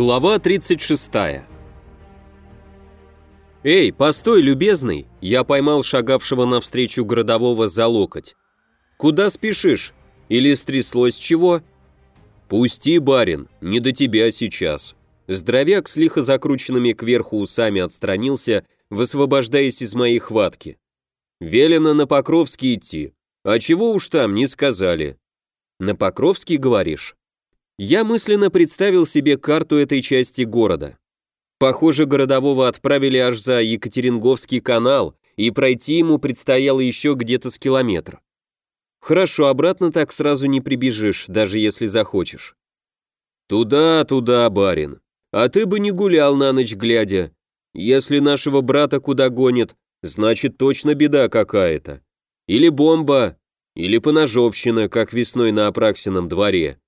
Глава 36 «Эй, постой, любезный!» Я поймал шагавшего навстречу городового за локоть. «Куда спешишь? Или стряслось чего?» «Пусти, барин, не до тебя сейчас». Здоровяк с лихо закрученными кверху усами отстранился, высвобождаясь из моей хватки. «Велено на Покровский идти. А чего уж там, не сказали». «На Покровский, говоришь?» Я мысленно представил себе карту этой части города. Похоже, городового отправили аж за Екатеринговский канал, и пройти ему предстояло еще где-то с километр. Хорошо, обратно так сразу не прибежишь, даже если захочешь. Туда, туда, барин. А ты бы не гулял на ночь глядя. Если нашего брата куда гонят, значит точно беда какая-то. Или бомба, или поножовщина, как весной на Апраксином дворе.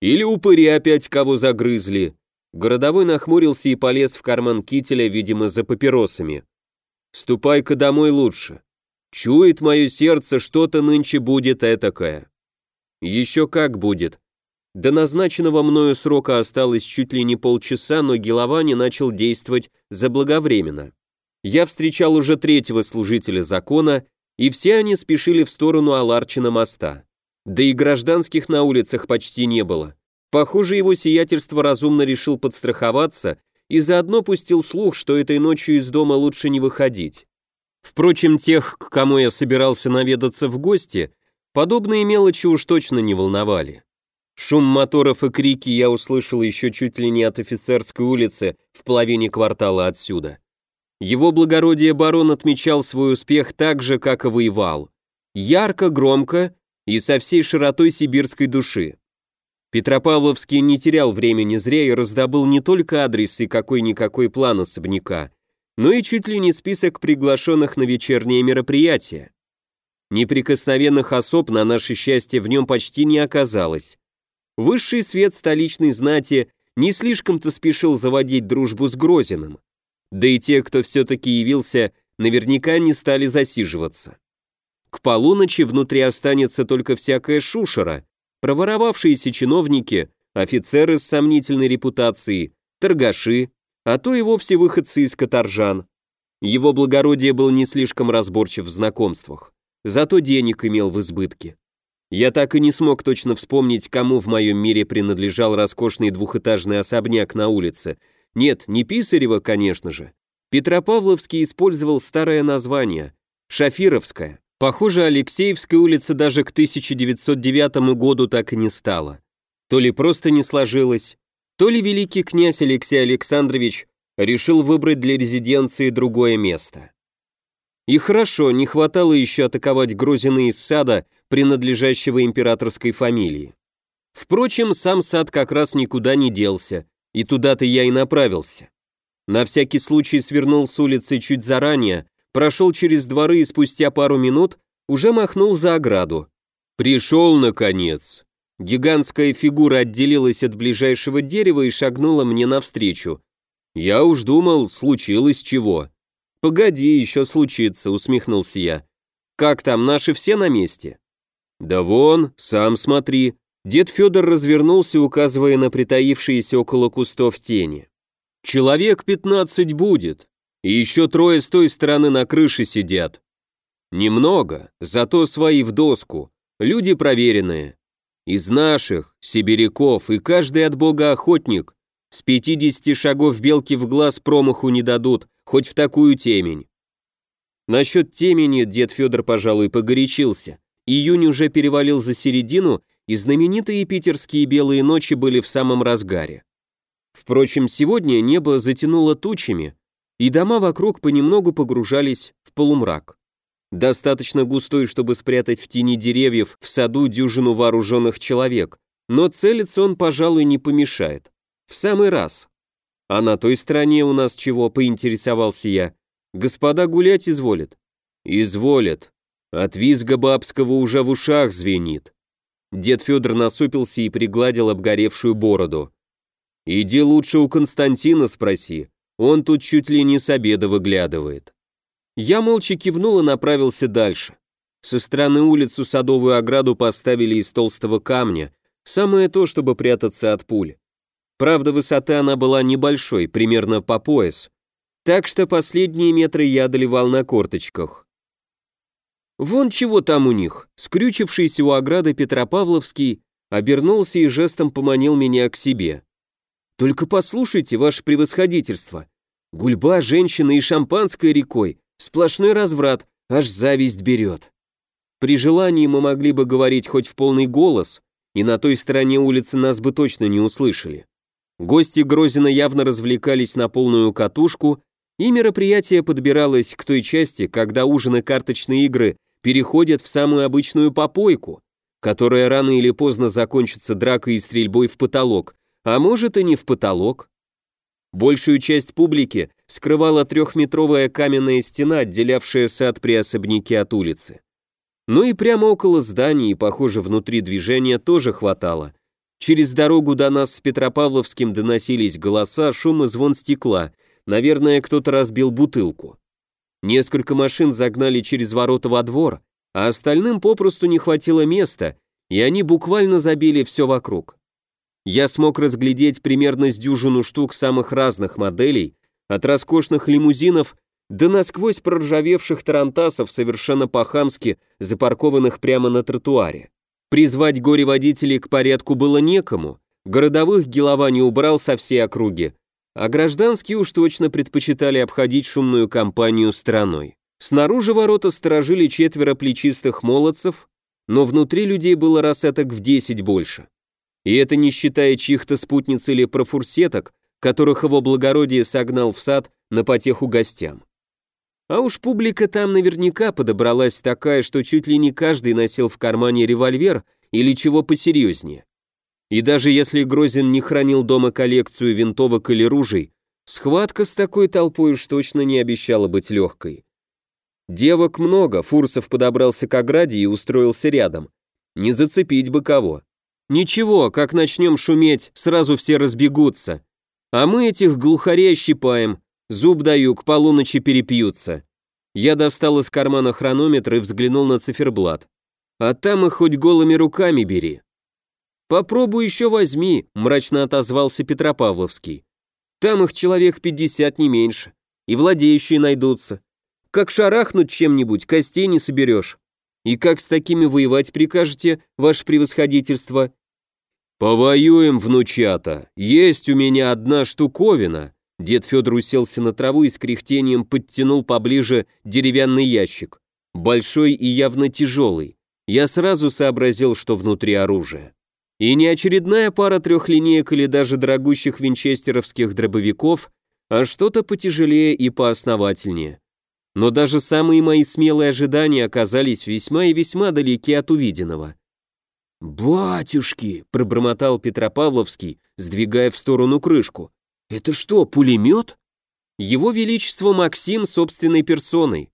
Или упыри опять кого загрызли. Городовой нахмурился и полез в карман кителя, видимо, за папиросами. «Ступай-ка домой лучше. Чует мое сердце, что-то нынче будет этакое». «Еще как будет». До назначенного мною срока осталось чуть ли не полчаса, но Геловани начал действовать заблаговременно. Я встречал уже третьего служителя закона, и все они спешили в сторону Аларчина моста. Да и гражданских на улицах почти не было. Похоже, его сиятельство разумно решил подстраховаться и заодно пустил слух, что этой ночью из дома лучше не выходить. Впрочем, тех, к кому я собирался наведаться в гости, подобные мелочи уж точно не волновали. Шум моторов и крики я услышал еще чуть ли не от офицерской улицы в половине квартала отсюда. Его благородие барон отмечал свой успех так же, как и воевал. Ярко, громко и со всей широтой сибирской души. Петропавловский не терял времени зря и раздобыл не только адрес и какой-никакой план особняка, но и чуть ли не список приглашенных на вечернее мероприятие. Неприкосновенных особ на наше счастье в нем почти не оказалось. Высший свет столичной знати не слишком-то спешил заводить дружбу с Грозиным. Да и те, кто все-таки явился, наверняка не стали засиживаться. К полуночи внутри останется только всякая шушера, проворовавшиеся чиновники, офицеры с сомнительной репутацией, торгаши, а то и вовсе выходцы из каторжан. Его благородие был не слишком разборчив в знакомствах, зато денег имел в избытке. Я так и не смог точно вспомнить, кому в моем мире принадлежал роскошный двухэтажный особняк на улице. Нет, не Писарева, конечно же. Петропавловский использовал старое название – Шафировская. Похоже, Алексеевская улица даже к 1909 году так и не стала. То ли просто не сложилось, то ли великий князь Алексей Александрович решил выбрать для резиденции другое место. И хорошо, не хватало еще атаковать Грозина из сада, принадлежащего императорской фамилии. Впрочем, сам сад как раз никуда не делся, и туда-то я и направился. На всякий случай свернул с улицы чуть заранее, прошел через дворы и спустя пару минут уже махнул за ограду. Пришел, наконец. Гигантская фигура отделилась от ближайшего дерева и шагнула мне навстречу. Я уж думал, случилось чего. Погоди, еще случится, усмехнулся я. Как там, наши все на месте? Да вон, сам смотри. Дед Федор развернулся, указывая на притаившиеся около кустов тени. Человек пятнадцать будет. И еще трое с той стороны на крыше сидят. Немного, зато свои в доску, люди проверенные. Из наших, сибиряков, и каждый от бога охотник, с 50 шагов белки в глаз промаху не дадут, хоть в такую темень. Насчет темени дед Федор, пожалуй, погорячился. Июнь уже перевалил за середину, и знаменитые питерские белые ночи были в самом разгаре. Впрочем, сегодня небо затянуло тучами, и дома вокруг понемногу погружались в полумрак. Достаточно густой, чтобы спрятать в тени деревьев в саду дюжину вооруженных человек, но целиться он, пожалуй, не помешает. В самый раз. А на той стороне у нас чего, поинтересовался я. Господа гулять изволят? Изволят. От визга бабского уже в ушах звенит. Дед Федор насупился и пригладил обгоревшую бороду. «Иди лучше у Константина спроси, он тут чуть ли не с обеда выглядывает. Я молча кивнул и направился дальше. Со стороны улицу садовую ограду поставили из толстого камня, самое то, чтобы прятаться от пуль. Правда, высота она была небольшой, примерно по пояс, так что последние метры я одолевал на корточках. Вон чего там у них, скрючившийся у ограды Петропавловский обернулся и жестом поманил меня к себе. «Только послушайте, ваше превосходительство. Гульба, женщина и шампанское рекой, сплошной разврат, аж зависть берет». При желании мы могли бы говорить хоть в полный голос, и на той стороне улицы нас бы точно не услышали. Гости Грозина явно развлекались на полную катушку, и мероприятие подбиралось к той части, когда ужин и карточные игры переходят в самую обычную попойку, которая рано или поздно закончится дракой и стрельбой в потолок, а может и не в потолок. Большую часть публики скрывала трехметровая каменная стена, отделявшая сад при особняке от улицы. Ну и прямо около зданий, похоже, внутри движения тоже хватало. Через дорогу до нас с Петропавловским доносились голоса, шум и звон стекла. Наверное, кто-то разбил бутылку. Несколько машин загнали через ворота во двор, а остальным попросту не хватило места, и они буквально забили все вокруг. Я смог разглядеть примерно с дюжину штук самых разных моделей, от роскошных лимузинов до насквозь проржавевших тарантасов, совершенно по-хамски, запаркованных прямо на тротуаре. Призвать горе-водителей к порядку было некому, городовых Гелова не убрал со всей округи, а гражданские уж точно предпочитали обходить шумную компанию страной. Снаружи ворота сторожили четверо плечистых молодцев, но внутри людей было раз этак в десять больше. И это не считая чьих-то спутниц или профурсеток, которых его благородие согнал в сад на потеху гостям. А уж публика там наверняка подобралась такая, что чуть ли не каждый носил в кармане револьвер или чего посерьезнее. И даже если Грозин не хранил дома коллекцию винтовок или ружей, схватка с такой толпой уж точно не обещала быть легкой. Девок много, Фурсов подобрался к ограде и устроился рядом. Не зацепить бы кого. Ничего, как начнем шуметь, сразу все разбегутся. А мы этих глухарей щипаем, Зуб даю, к полуночи перепьются. Я достал из кармана хронометр и взглянул на циферблат. А там их хоть голыми руками бери. Попробуй еще возьми, мрачно отозвался Петропавловский. Там их человек пятьдесят не меньше. И владеющие найдутся. Как шарахнуть чем-нибудь, костей не соберешь. И как с такими воевать прикажете, ваше превосходительство? Повоюем, внучата. Есть у меня одна штуковина, Дед Федор уселся на траву и с кряхтением подтянул поближе деревянный ящик. Большой и явно тяжелый. Я сразу сообразил, что внутри оружие. И не очередная пара трехлинеек или даже дорогущих винчестеровских дробовиков, а что-то потяжелее и поосновательнее. Но даже самые мои смелые ожидания оказались весьма и весьма далеки от увиденного. «Батюшки!» — пробормотал Петропавловский, сдвигая в сторону крышку. «Это что, пулемет?» Его Величество Максим собственной персоной.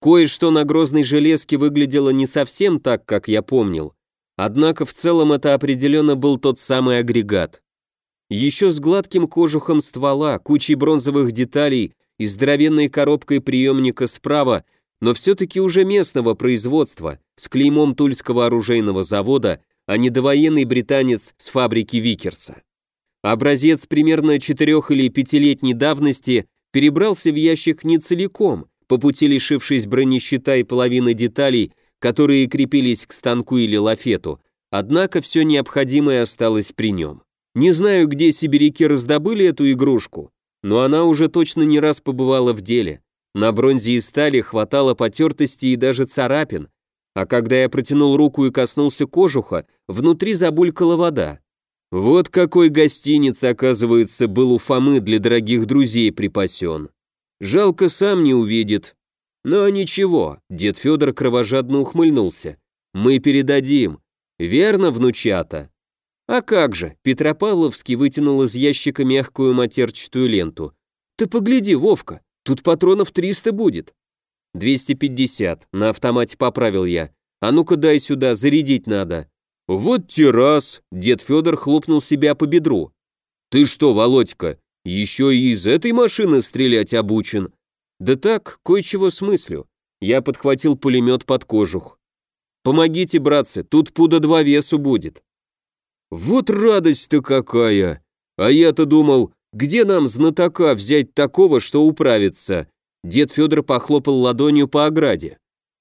Кое-что на грозной железке выглядело не совсем так, как я помнил, однако в целом это определенно был тот самый агрегат. Еще с гладким кожухом ствола, кучей бронзовых деталей и здоровенной коробкой приемника справа, но все-таки уже местного производства, с клеймом Тульского оружейного завода, а не довоенный британец с фабрики Викерса. Образец примерно четырех или пятилетней давности перебрался в ящик не целиком, по пути лишившись бронещита и половины деталей, которые крепились к станку или лафету, однако все необходимое осталось при нем. Не знаю, где сибиряки раздобыли эту игрушку, но она уже точно не раз побывала в деле. На бронзе и стали хватало потертости и даже царапин, а когда я протянул руку и коснулся кожуха, внутри забулькала вода. Вот какой гостиниц, оказывается, был у Фомы для дорогих друзей припасен. Жалко, сам не увидит. Но ничего, дед Федор кровожадно ухмыльнулся. Мы передадим. Верно, внучата? А как же, Петропавловский вытянул из ящика мягкую матерчатую ленту. Ты погляди, Вовка, тут патронов 300 будет. 250, на автомате поправил я. А ну-ка дай сюда, зарядить надо. «Вот террас!» — дед Федор хлопнул себя по бедру. «Ты что, Володька, еще и из этой машины стрелять обучен?» «Да так, кое-чего смыслю». Я подхватил пулемет под кожух. «Помогите, братцы, тут пуда два весу будет». «Вот радость-то какая!» А я-то думал, где нам знатока взять такого, что управится? Дед Федор похлопал ладонью по ограде.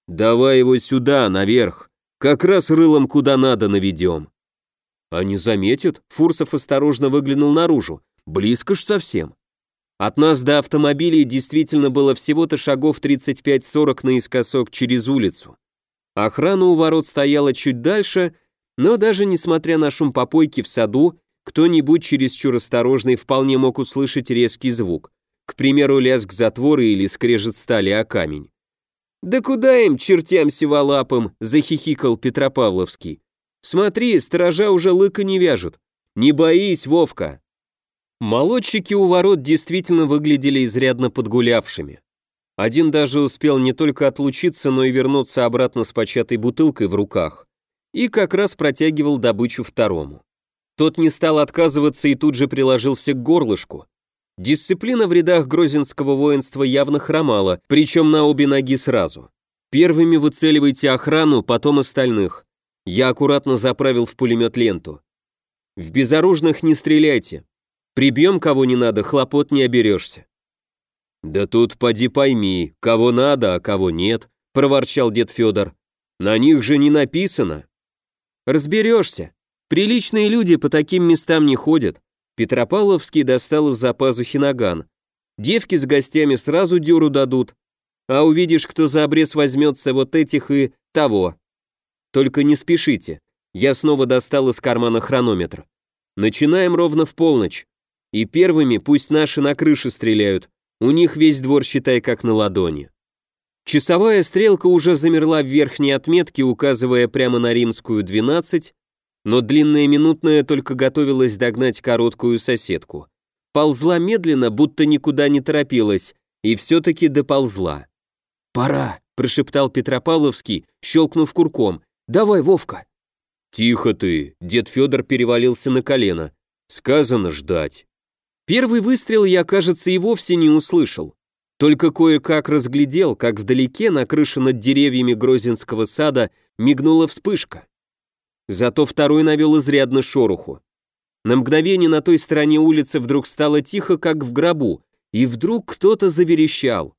Давай его сюда, наверх. Как раз рылом куда надо наведем. Они заметят, Фурсов осторожно выглянул наружу. Близко ж совсем. От нас до автомобилей действительно было всего-то шагов 35-40 наискосок через улицу. Охрана у ворот стояла чуть дальше, но даже несмотря на шум попойки в саду, кто-нибудь чересчур осторожный вполне мог услышать резкий звук, к примеру, лязг затвора или скрежет стали о камень. «Да куда им, чертям сиволапым?» — захихикал Петропавловский. «Смотри, сторожа уже лыка не вяжут. Не боись, Вовка!» Молодчики у ворот действительно выглядели изрядно подгулявшими. Один даже успел не только отлучиться, но и вернуться обратно с початой бутылкой в руках. И как раз протягивал добычу второму. Тот не стал отказываться и тут же приложился к горлышку. Дисциплина в рядах грозинского воинства явно хромала, причем на обе ноги сразу. Первыми выцеливайте охрану, потом остальных. Я аккуратно заправил в пулемет ленту. В безоружных не стреляйте. Прибьем кого не надо, хлопот не оберешься. «Да тут поди пойми, кого надо, а кого нет», — проворчал дед Федор. «На них же не написано». «Разберешься. Приличные люди по таким местам не ходят». Петропавловский достал из-за пазухи наган. «Девки с гостями сразу дёру дадут. А увидишь, кто за обрез возьмется вот этих и того. Только не спешите. Я снова достал из кармана хронометр. Начинаем ровно в полночь. И первыми пусть наши на крыше стреляют, у них весь двор, считай, как на ладони. Часовая стрелка уже замерла в верхней отметке, указывая прямо на римскую 12, но длинная минутная только готовилась догнать короткую соседку. Ползла медленно, будто никуда не торопилась, и все-таки доползла. «Пора», — прошептал Петропавловский, щелкнув курком. «Давай, Вовка». «Тихо ты», — дед Федор перевалился на колено. «Сказано ждать». Первый выстрел я, кажется, и вовсе не услышал. Только кое-как разглядел, как вдалеке на крыше над деревьями Грозинского сада мигнула вспышка. Зато второй навел изрядно шороху. На мгновение на той стороне улицы вдруг стало тихо, как в гробу, и вдруг кто-то заверещал.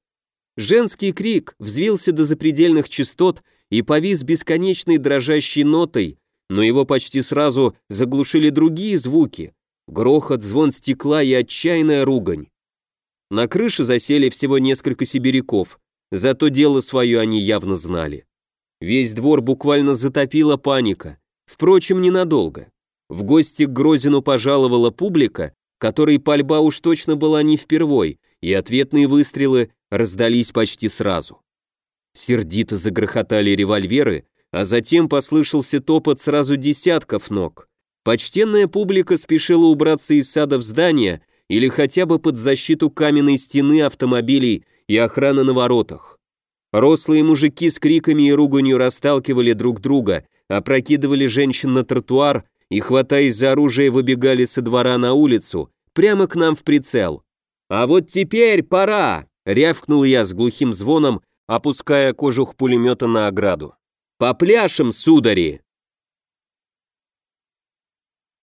Женский крик взвился до запредельных частот и повис бесконечной дрожащей нотой, но его почти сразу заглушили другие звуки, Грохот, звон стекла и отчаянная ругань. На крыше засели всего несколько сибиряков, зато дело свое они явно знали. Весь двор буквально затопила паника, впрочем, ненадолго. В гости к Грозину пожаловала публика, которой пальба уж точно была не впервой, и ответные выстрелы раздались почти сразу. Сердито загрохотали револьверы, а затем послышался топот сразу десятков ног. Почтенная публика спешила убраться из сада в здание или хотя бы под защиту каменной стены автомобилей и охраны на воротах. Рослые мужики с криками и руганью расталкивали друг друга, опрокидывали женщин на тротуар и, хватаясь за оружие, выбегали со двора на улицу, прямо к нам в прицел. «А вот теперь пора!» — рявкнул я с глухим звоном, опуская кожух пулемета на ограду. «Попляшем, судари!»